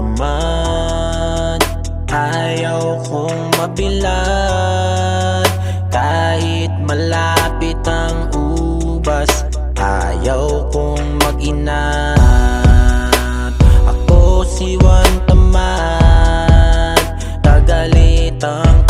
tamad Ayaw kong mabilad. Kahit malapit ang ubas Ayaw kong mag-inat. Ako si Juan Tamad Kagalitang kaagad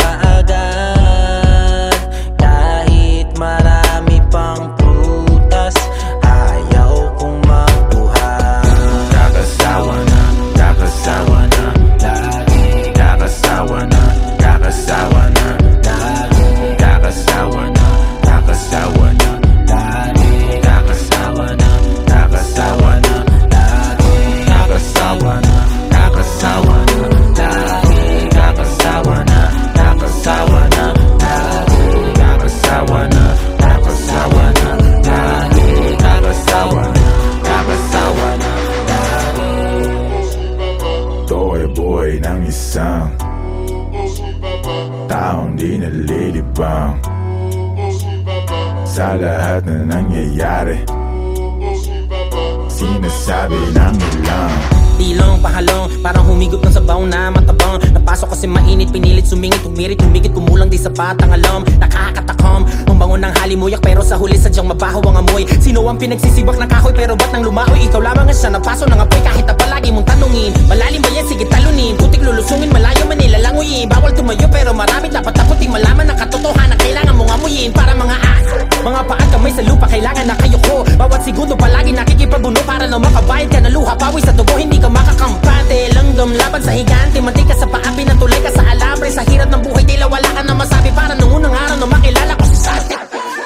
Taong di nalilibang Sa lahat na nangyayari Sinasabi ng ilang Tilong, pahalong, parang humigop ng sabaw na matabang. Napasok kasi mainit, pinilit, sumingit, humirit, humigit Kumulang di sa patang alam, nakakatakom Ang bango ng halimuyak pero sa huli sadyang mabaho ang amoy. Sino ang pinagsisibak ng kahoy pero ba't nang lumahoy Ikaw lamang ang siya napaso ng apoy kahit na palagi mong tanungin. Malalim ba yan? Sige talunin, putik lulusungin, malayo man nilalanguyin segundo palagi nakikipaguno para na makabayad ka ng luha. Pawis sa dugo, hindi ka makakampante. Langgam laban sa higante Mantik ka sa paapi na tulay ka sa alambre. Sa hirap ng buhay tila wala ka na masabi. Para nung unang araw na makilala ko si Sati.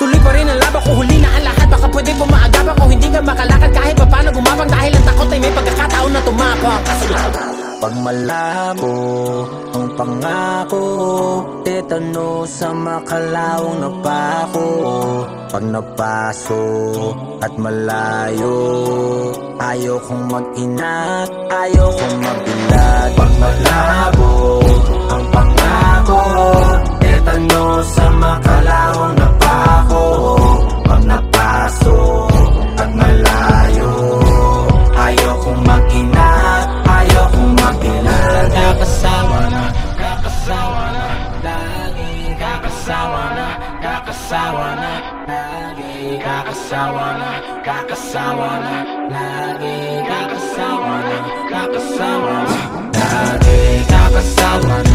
Tuloy pa rin ang laban ko, huli na ang lahat. Baka pwede pa maagapan ko, hindi ka makalakad. Kahit pa paano gumapang dahil ang takot ay may pagkakataon na tumapang Kasunod Pag malabo ang pangako Tetano sa makalawang na pako. Pag napaso at malayo Ayaw kong mag-inat, ayaw kong mabilad Pag sawana lagi kakasawana kakasawana lagi kakasawana kakasawana lagi kakasawana